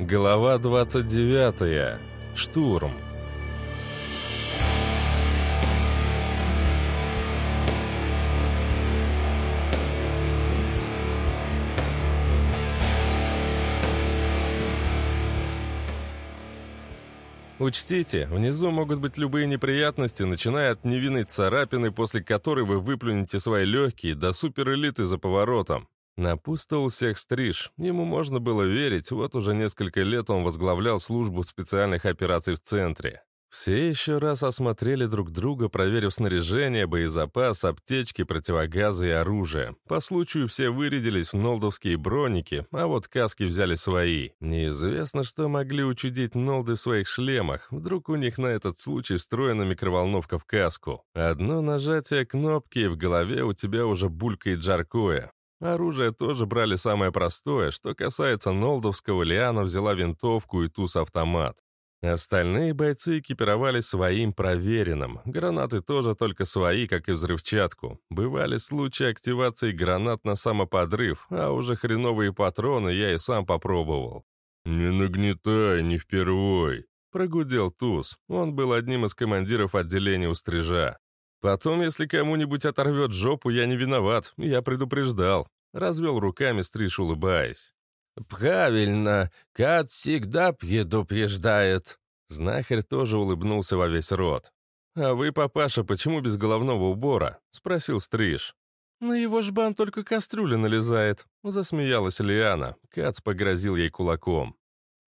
Глава 29. Штурм. Учтите, внизу могут быть любые неприятности, начиная от невинной царапины, после которой вы выплюнете свои легкие, до суперэлиты за поворотом. Напутствовал всех стриж. Ему можно было верить, вот уже несколько лет он возглавлял службу специальных операций в центре. Все еще раз осмотрели друг друга, проверив снаряжение, боезапас, аптечки, противогазы и оружие. По случаю все вырядились в нолдовские броники, а вот каски взяли свои. Неизвестно, что могли учудить нолды в своих шлемах. Вдруг у них на этот случай встроена микроволновка в каску. Одно нажатие кнопки, и в голове у тебя уже булькает жаркое. Оружие тоже брали самое простое. Что касается Нолдовского, Лиана взяла винтовку и туз-автомат. Остальные бойцы экипировались своим проверенным. Гранаты тоже только свои, как и взрывчатку. Бывали случаи активации гранат на самоподрыв, а уже хреновые патроны я и сам попробовал. «Не нагнетай, не впервой», — прогудел Туз. Он был одним из командиров отделения у стрижа. Потом, если кому-нибудь оторвет жопу, я не виноват, я предупреждал. Развел руками Стриж, улыбаясь. «Правильно, Кат всегда предупреждает». Знахарь тоже улыбнулся во весь рот. «А вы, папаша, почему без головного убора?» — спросил Стриж. «На его жбан только кастрюля налезает», — засмеялась Лиана. Кац погрозил ей кулаком.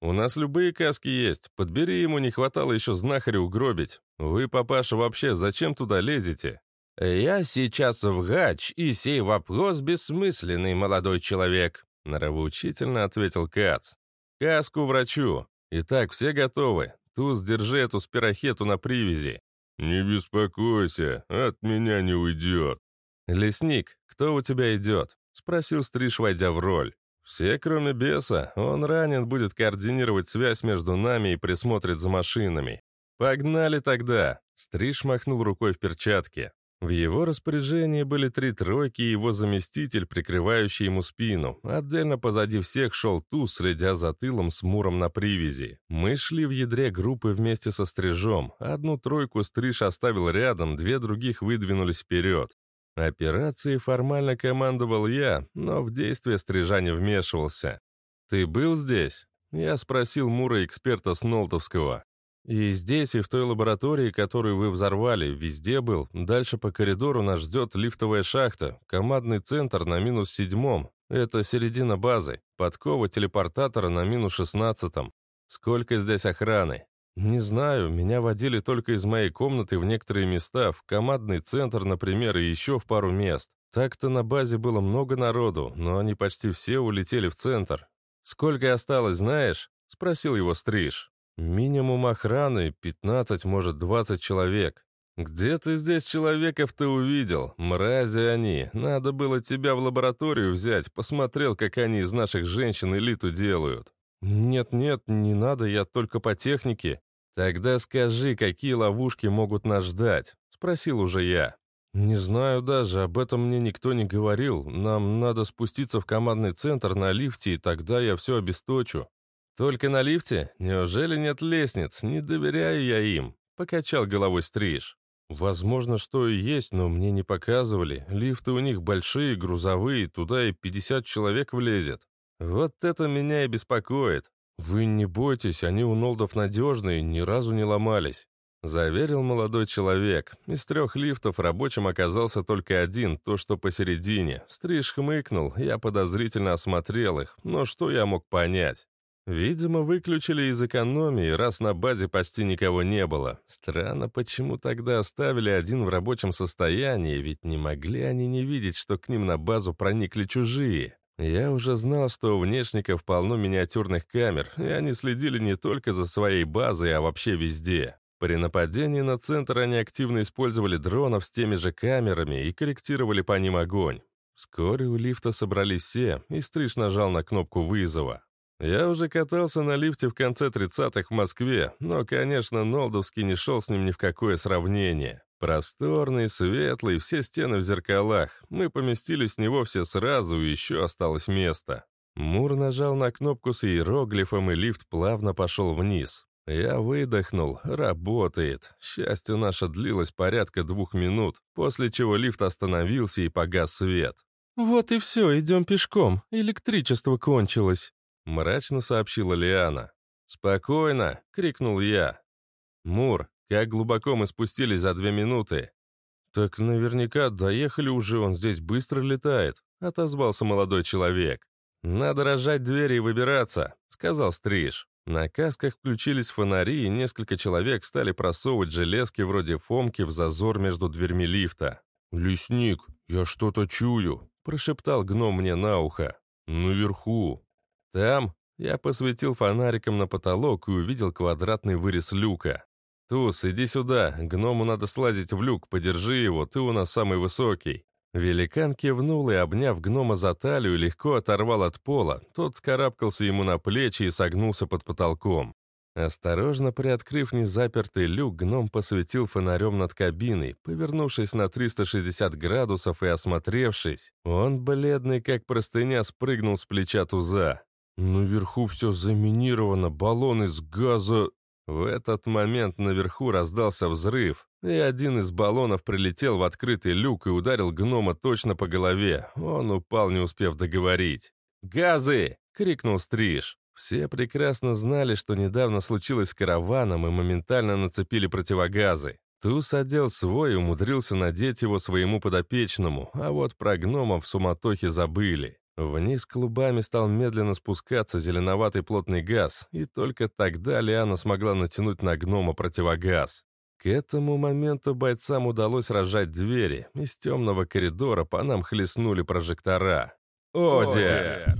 «У нас любые каски есть. Подбери ему, не хватало еще знахаря угробить. Вы, папаша, вообще зачем туда лезете?» «Я сейчас в гач, и сей вопрос бессмысленный, молодой человек», Норовоучительно ответил Кац. «Каску врачу. Итак, все готовы. Туз, держи эту спирохету на привязи». «Не беспокойся, от меня не уйдет». «Лесник, кто у тебя идет?» — спросил Стриж, войдя в роль. «Все, кроме беса. Он ранен, будет координировать связь между нами и присмотрит за машинами. Погнали тогда!» Стриж махнул рукой в перчатке. В его распоряжении были три тройки и его заместитель, прикрывающий ему спину. Отдельно позади всех шел Туз, следя за тылом с Муром на привязи. Мы шли в ядре группы вместе со Стрижом. Одну тройку Стриж оставил рядом, две других выдвинулись вперед. Операцией формально командовал я, но в действие Стрижа не вмешивался. «Ты был здесь?» Я спросил Мура, эксперта Снолтовского. И здесь, и в той лаборатории, которую вы взорвали, везде был. Дальше по коридору нас ждет лифтовая шахта, командный центр на минус седьмом. Это середина базы. Подкова телепортатора на минус шестнадцатом. Сколько здесь охраны? Не знаю, меня водили только из моей комнаты в некоторые места, в командный центр, например, и еще в пару мест. Так-то на базе было много народу, но они почти все улетели в центр. «Сколько осталось, знаешь?» — спросил его Стриж. Минимум охраны 15, может, 20 человек. Где ты здесь человеков-то увидел? Мрази они. Надо было тебя в лабораторию взять, посмотрел, как они из наших женщин элиту делают. Нет-нет, не надо, я только по технике. Тогда скажи, какие ловушки могут нас ждать? Спросил уже я. «Не знаю даже, об этом мне никто не говорил. Нам надо спуститься в командный центр на лифте, и тогда я все обесточу. «Только на лифте? Неужели нет лестниц? Не доверяю я им», — покачал головой Стриж. «Возможно, что и есть, но мне не показывали. Лифты у них большие, грузовые, туда и 50 человек влезет. Вот это меня и беспокоит. Вы не бойтесь, они у Нолдов надежные, ни разу не ломались». Заверил молодой человек. Из трех лифтов рабочим оказался только один, то, что посередине. Стриж хмыкнул, я подозрительно осмотрел их, но что я мог понять? Видимо, выключили из экономии, раз на базе почти никого не было. Странно, почему тогда оставили один в рабочем состоянии, ведь не могли они не видеть, что к ним на базу проникли чужие. Я уже знал, что у внешников полно миниатюрных камер, и они следили не только за своей базой, а вообще везде. При нападении на центр они активно использовали дронов с теми же камерами и корректировали по ним огонь. Вскоре у лифта собрались все, и Стриж нажал на кнопку вызова. Я уже катался на лифте в конце 30-х в Москве, но, конечно, Нолдовский не шел с ним ни в какое сравнение. Просторный, светлый, все стены в зеркалах. Мы поместились в него все сразу, и еще осталось место. Мур нажал на кнопку с иероглифом, и лифт плавно пошел вниз. Я выдохнул. Работает. Счастье наше длилось порядка двух минут, после чего лифт остановился и погас свет. «Вот и все, идем пешком. Электричество кончилось», — мрачно сообщила Лиана. «Спокойно!» — крикнул я. «Мур, как глубоко мы спустились за две минуты?» «Так наверняка доехали уже, он здесь быстро летает», — отозвался молодой человек. «Надо рожать двери и выбираться», — сказал Стриж. На касках включились фонари, и несколько человек стали просовывать железки вроде фомки в зазор между дверьми лифта. «Лесник, я что-то чую», — прошептал гном мне на ухо. «Наверху». «Там?» Я посветил фонариком на потолок и увидел квадратный вырез люка. «Туз, иди сюда, гному надо слазить в люк, подержи его, ты у нас самый высокий». Великан кивнул и, обняв гнома за талию, легко оторвал от пола. Тот скарабкался ему на плечи и согнулся под потолком. Осторожно приоткрыв незапертый люк, гном посветил фонарем над кабиной. Повернувшись на 360 градусов и осмотревшись, он, бледный как простыня, спрыгнул с плеча туза. «Наверху все заминировано, баллоны с газа...» В этот момент наверху раздался взрыв, и один из баллонов прилетел в открытый люк и ударил гнома точно по голове. Он упал, не успев договорить. «Газы!» — крикнул Стриж. Все прекрасно знали, что недавно случилось с караваном, и моментально нацепили противогазы. Туз одел свой и умудрился надеть его своему подопечному, а вот про гнома в суматохе забыли. Вниз клубами стал медленно спускаться зеленоватый плотный газ, и только тогда Лиана смогла натянуть на гнома противогаз. К этому моменту бойцам удалось разжать двери. Из темного коридора по нам хлестнули прожектора. «Одер!»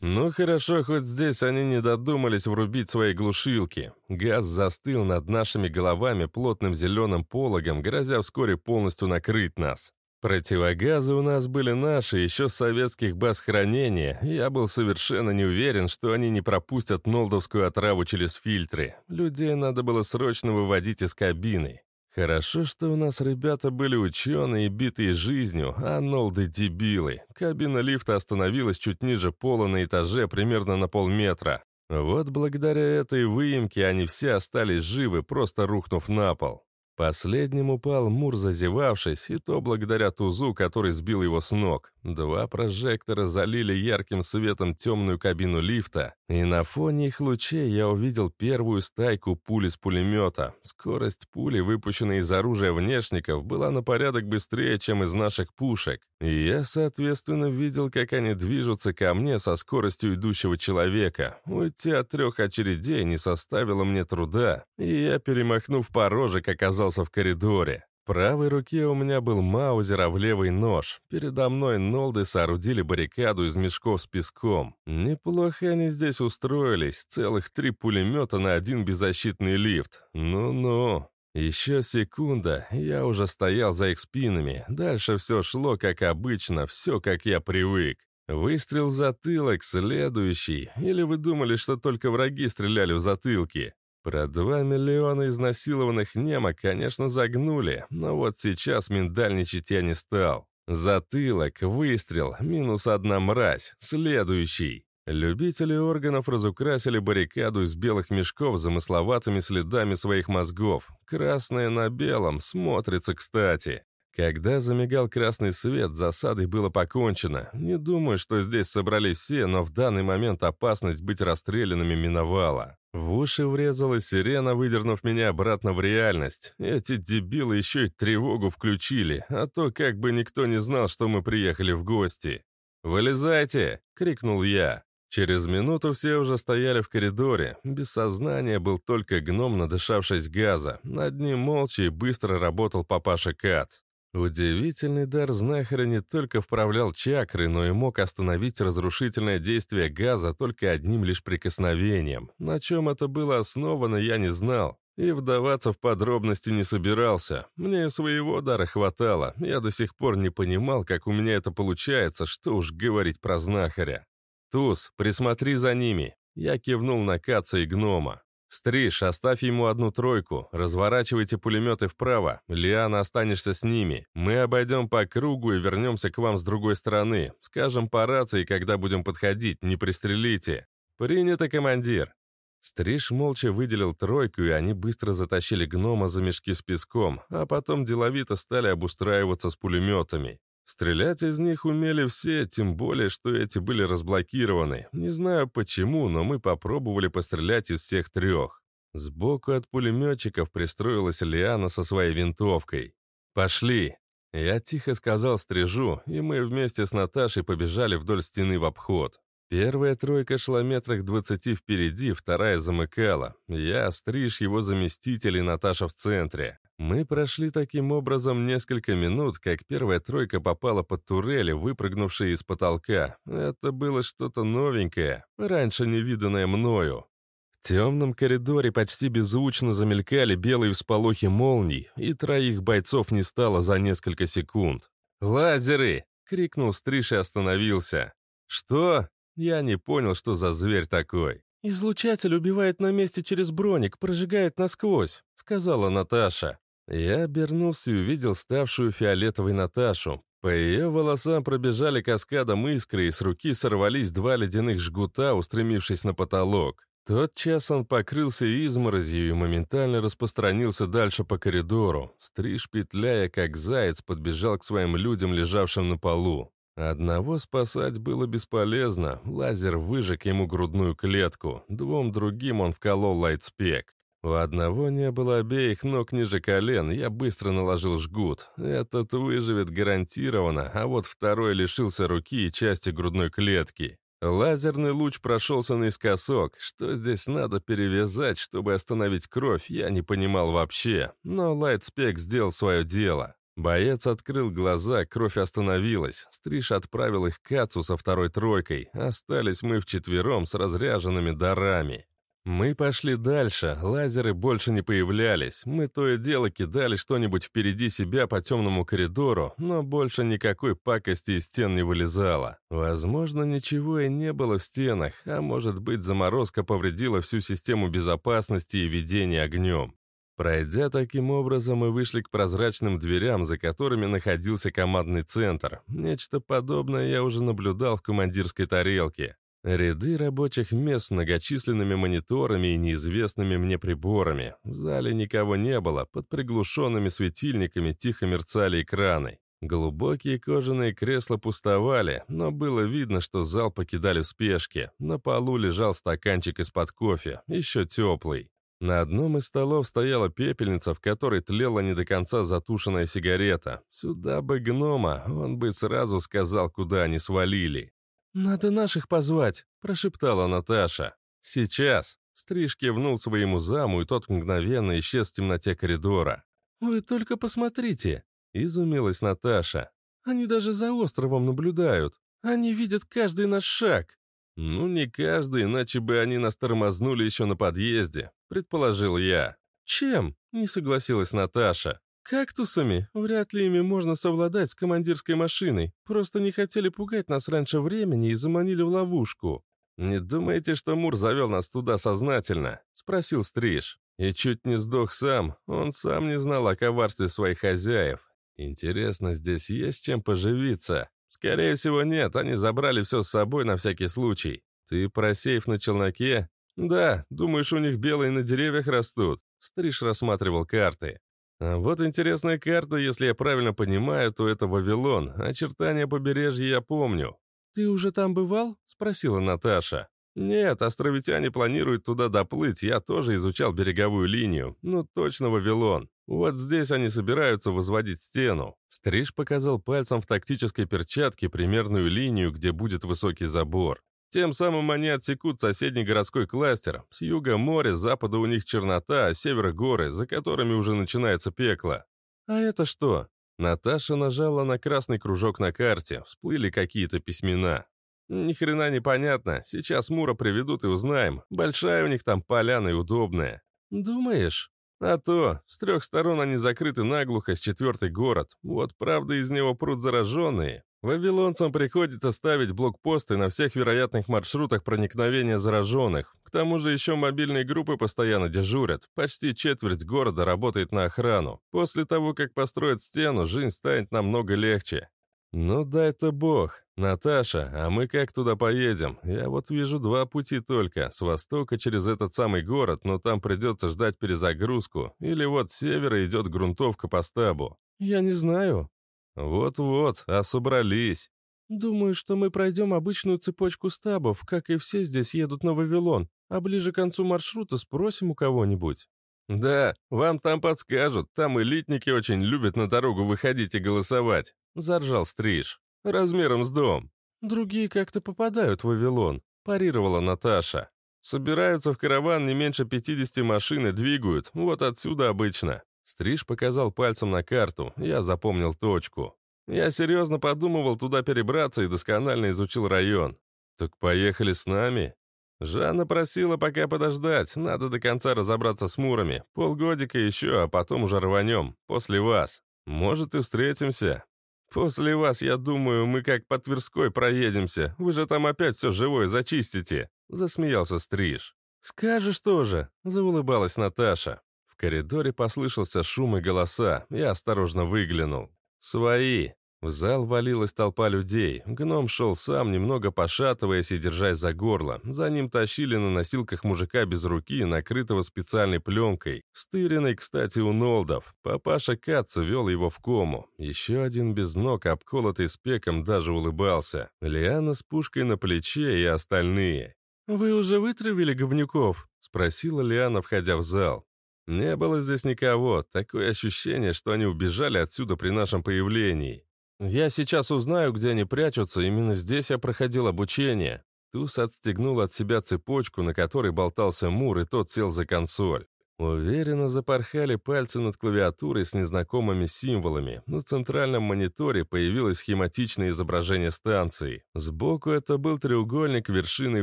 Ну хорошо, хоть здесь они не додумались врубить свои глушилки. Газ застыл над нашими головами плотным зеленым пологом, грозя вскоре полностью накрыть нас. Противогазы у нас были наши, еще с советских баз хранения. Я был совершенно не уверен, что они не пропустят нолдовскую отраву через фильтры. Людей надо было срочно выводить из кабины. Хорошо, что у нас ребята были ученые битые жизнью, а Нолды — дебилы. Кабина лифта остановилась чуть ниже пола на этаже, примерно на полметра. Вот благодаря этой выемке они все остались живы, просто рухнув на пол. Последним упал Мур, зазевавшись, и то благодаря тузу, который сбил его с ног. Два прожектора залили ярким светом темную кабину лифта, и на фоне их лучей я увидел первую стайку пули с пулемета. Скорость пули, выпущенной из оружия внешников, была на порядок быстрее, чем из наших пушек. И я, соответственно, видел, как они движутся ко мне со скоростью идущего человека. Уйти от трех очередей не составило мне труда, и я, перемахнув порожек, оказался в коридоре. В правой руке у меня был маузер, а в левый нож. Передо мной Нолды соорудили баррикаду из мешков с песком. Неплохо они здесь устроились. Целых три пулемета на один беззащитный лифт. Ну-ну. Еще секунда, я уже стоял за их спинами. Дальше все шло как обычно, все как я привык. Выстрел в затылок, следующий. Или вы думали, что только враги стреляли в затылки? Про два миллиона изнасилованных немок, конечно, загнули, но вот сейчас миндальничать я не стал. Затылок, выстрел, минус одна мразь, следующий. Любители органов разукрасили баррикаду из белых мешков с замысловатыми следами своих мозгов. Красное на белом смотрится кстати. Когда замигал красный свет, засадой было покончено. Не думаю, что здесь собрались все, но в данный момент опасность быть расстрелянными миновала. В уши врезалась сирена, выдернув меня обратно в реальность. Эти дебилы еще и тревогу включили, а то как бы никто не знал, что мы приехали в гости. «Вылезайте!» — крикнул я. Через минуту все уже стояли в коридоре. Без сознания был только гном, надышавшись газа. Над ним молча и быстро работал папаша Кац. Удивительный дар знахаря не только вправлял чакры, но и мог остановить разрушительное действие газа только одним лишь прикосновением. На чем это было основано, я не знал. И вдаваться в подробности не собирался. Мне своего дара хватало. Я до сих пор не понимал, как у меня это получается, что уж говорить про знахаря. «Туз, присмотри за ними!» Я кивнул на Каца и гнома. «Стриж, оставь ему одну тройку, разворачивайте пулеметы вправо, Лиана останешься с ними. Мы обойдем по кругу и вернемся к вам с другой стороны. Скажем по рации, когда будем подходить, не пристрелите». «Принято, командир». Стриж молча выделил тройку, и они быстро затащили гнома за мешки с песком, а потом деловито стали обустраиваться с пулеметами. Стрелять из них умели все, тем более, что эти были разблокированы. Не знаю почему, но мы попробовали пострелять из всех трех. Сбоку от пулеметчиков пристроилась Лиана со своей винтовкой. «Пошли!» Я тихо сказал стрижу, и мы вместе с Наташей побежали вдоль стены в обход. Первая тройка шла метрах двадцати впереди, вторая замыкала. Я, Стриж, его заместитель и Наташа в центре. Мы прошли таким образом несколько минут, как первая тройка попала под турели, выпрыгнувшие из потолка. Это было что-то новенькое, раньше не виданное мною. В темном коридоре почти беззвучно замелькали белые всполохи молний, и троих бойцов не стало за несколько секунд. «Лазеры!» — крикнул Стриж и остановился. «Что?» Я не понял, что за зверь такой. «Излучатель убивает на месте через броник, прожигает насквозь», — сказала Наташа. Я обернулся и увидел ставшую фиолетовой Наташу. По ее волосам пробежали каскадом искры, и с руки сорвались два ледяных жгута, устремившись на потолок. Тот час он покрылся изморозью и моментально распространился дальше по коридору. Стриж, петляя, как заяц, подбежал к своим людям, лежавшим на полу. Одного спасать было бесполезно. Лазер выжег ему грудную клетку. Двум другим он вколол лайтспек. У одного не было обеих ног ниже колен, я быстро наложил жгут. Этот выживет гарантированно, а вот второй лишился руки и части грудной клетки. Лазерный луч прошелся наискосок. Что здесь надо перевязать, чтобы остановить кровь, я не понимал вообще. Но Лайтспек сделал свое дело. Боец открыл глаза, кровь остановилась. Стриж отправил их к Ацу со второй тройкой. Остались мы вчетвером с разряженными дарами. Мы пошли дальше, лазеры больше не появлялись. Мы то и дело кидали что-нибудь впереди себя по темному коридору, но больше никакой пакости из стен не вылезало. Возможно, ничего и не было в стенах, а может быть, заморозка повредила всю систему безопасности и ведения огнем. Пройдя таким образом, мы вышли к прозрачным дверям, за которыми находился командный центр. Нечто подобное я уже наблюдал в командирской тарелке. Ряды рабочих мест с многочисленными мониторами и неизвестными мне приборами. В зале никого не было, под приглушенными светильниками тихо мерцали экраны. Глубокие кожаные кресла пустовали, но было видно, что зал покидали в спешке. На полу лежал стаканчик из-под кофе, еще теплый. На одном из столов стояла пепельница, в которой тлела не до конца затушенная сигарета. Сюда бы гнома, он бы сразу сказал, куда они свалили. «Надо наших позвать», — прошептала Наташа. «Сейчас». Стриж кивнул своему заму, и тот мгновенно исчез в темноте коридора. «Вы только посмотрите», — изумилась Наташа. «Они даже за островом наблюдают. Они видят каждый наш шаг». «Ну, не каждый, иначе бы они нас тормознули еще на подъезде», — предположил я. «Чем?» — не согласилась Наташа. «Кактусами? Вряд ли ими можно совладать с командирской машиной. Просто не хотели пугать нас раньше времени и заманили в ловушку». «Не думаете, что Мур завел нас туда сознательно?» — спросил Стриж. И чуть не сдох сам. Он сам не знал о коварстве своих хозяев. Интересно, здесь есть чем поживиться? Скорее всего, нет. Они забрали все с собой на всякий случай. Ты про сейф на челноке? Да, думаешь, у них белые на деревьях растут? Стриж рассматривал карты. А вот интересная карта, если я правильно понимаю, то это Вавилон. Очертания побережья я помню. «Ты уже там бывал?» — спросила Наташа. «Нет, островитяне планируют туда доплыть, я тоже изучал береговую линию. Ну, точно Вавилон. Вот здесь они собираются возводить стену». Стриж показал пальцем в тактической перчатке примерную линию, где будет высокий забор. Тем самым они отсекут соседний городской кластер. С юга море, с запада у них чернота, а с севера горы, за которыми уже начинается пекло. А это что? Наташа нажала на красный кружок на карте. Всплыли какие-то письмена. Ни хрена не понятно. Сейчас Мура приведут и узнаем. Большая у них там поляна и удобная. Думаешь? А то, с трех сторон они закрыты наглухо, с четвертый город. Вот правда из него прут зараженные. Вавилонцам приходится ставить блокпосты на всех вероятных маршрутах проникновения зараженных. К тому же еще мобильные группы постоянно дежурят. Почти четверть города работает на охрану. После того, как построят стену, жизнь станет намного легче. «Ну да это бог. Наташа, а мы как туда поедем? Я вот вижу два пути только. С востока через этот самый город, но там придется ждать перезагрузку. Или вот с севера идет грунтовка по стабу». «Я не знаю». «Вот-вот, а собрались». «Думаю, что мы пройдем обычную цепочку стабов, как и все здесь едут на Вавилон, а ближе к концу маршрута спросим у кого-нибудь». «Да, вам там подскажут. Там элитники очень любят на дорогу выходить и голосовать», — заржал Стриж. «Размером с дом». «Другие как-то попадают в Вавилон», — парировала Наташа. «Собираются в караван не меньше 50 машин и двигают. Вот отсюда обычно». Стриж показал пальцем на карту. Я запомнил точку. Я серьезно подумывал туда перебраться и досконально изучил район. «Так поехали с нами?» Жанна просила пока подождать, надо до конца разобраться с Мурами. Полгодика еще, а потом уже рванем. После вас. Может, и встретимся. После вас, я думаю, мы как по Тверской проедемся. Вы же там опять все живое зачистите. Засмеялся Стриж. «Скажешь тоже», — заулыбалась Наташа. В коридоре послышался шум и голоса. Я осторожно выглянул. «Свои. В зал валилась толпа людей. Гном шел сам, немного пошатываясь и держась за горло. За ним тащили на носилках мужика без руки, накрытого специальной пленкой. Стыренной, кстати, у Нолдов. Папаша Каца вел его в кому. Еще один без ног, обколотый спеком, даже улыбался. Лиана с пушкой на плече и остальные. «Вы уже вытравили говнюков?» — спросила Лиана, входя в зал. Не было здесь никого. Такое ощущение, что они убежали отсюда при нашем появлении. «Я сейчас узнаю, где они прячутся, именно здесь я проходил обучение». Туз отстегнул от себя цепочку, на которой болтался Мур, и тот сел за консоль. Уверенно запорхали пальцы над клавиатурой с незнакомыми символами. На центральном мониторе появилось схематичное изображение станции. Сбоку это был треугольник вершиной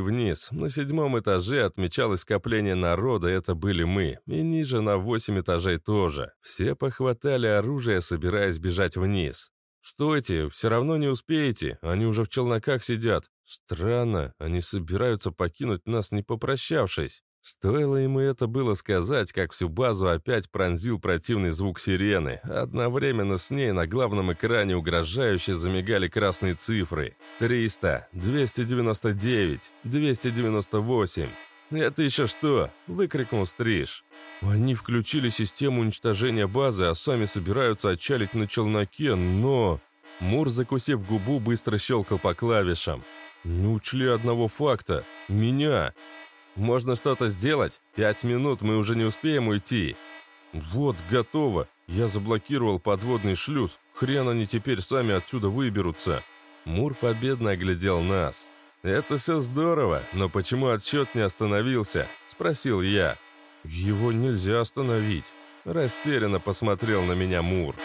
вниз. На седьмом этаже отмечалось скопление народа, это были мы. И ниже на восемь этажей тоже. Все похватали оружие, собираясь бежать вниз. «Стойте, все равно не успеете, они уже в челноках сидят. Странно, они собираются покинуть нас, не попрощавшись». Стоило ему это было сказать, как всю базу опять пронзил противный звук сирены. Одновременно с ней на главном экране угрожающе замигали красные цифры. 300, 299, 298. «Это еще что?» – выкрикнул Стриж. Они включили систему уничтожения базы, а сами собираются отчалить на челноке, но... Мур, закусив губу, быстро щелкал по клавишам. Не учли одного факта. Меня. Можно что-то сделать? Пять минут, мы уже не успеем уйти. Вот, готово. Я заблокировал подводный шлюз. Хрен они теперь сами отсюда выберутся. Мур победно оглядел нас. «Это все здорово, но почему отсчет не остановился?» – спросил я. «Его нельзя остановить», – растерянно посмотрел на меня Мур. «Мур».